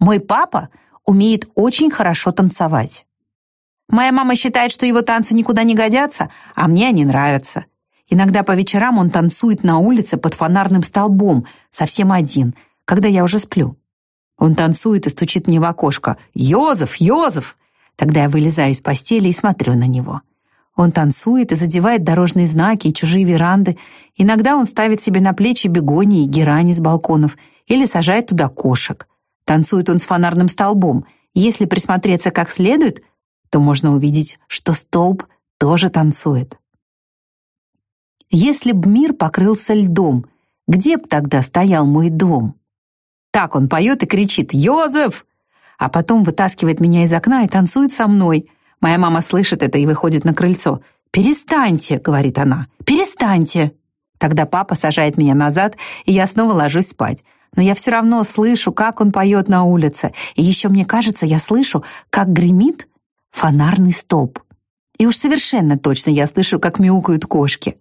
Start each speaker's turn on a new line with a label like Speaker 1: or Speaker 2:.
Speaker 1: Мой папа умеет очень хорошо танцевать. Моя мама считает, что его танцы никуда не годятся, а мне они нравятся. Иногда по вечерам он танцует на улице под фонарным столбом, совсем один, когда я уже сплю. Он танцует и стучит мне в окошко «Йозеф! Йозеф!» Тогда я вылезаю из постели и смотрю на него. Он танцует и задевает дорожные знаки и чужие веранды. Иногда он ставит себе на плечи бегонии и герани с балконов или сажает туда кошек. Танцует он с фонарным столбом. Если присмотреться как следует, то можно увидеть, что столб тоже танцует. Если б мир покрылся льдом, где б тогда стоял мой дом? Так он поет и кричит «Йозеф!», а потом вытаскивает меня из окна и танцует со мной. Моя мама слышит это и выходит на крыльцо. «Перестаньте!» — говорит она. «Перестаньте!» Тогда папа сажает меня назад, и я снова ложусь спать. Но я все равно слышу, как он поет на улице. И еще мне кажется, я слышу, как гремит фонарный столб. И уж совершенно точно я слышу, как мяукают кошки.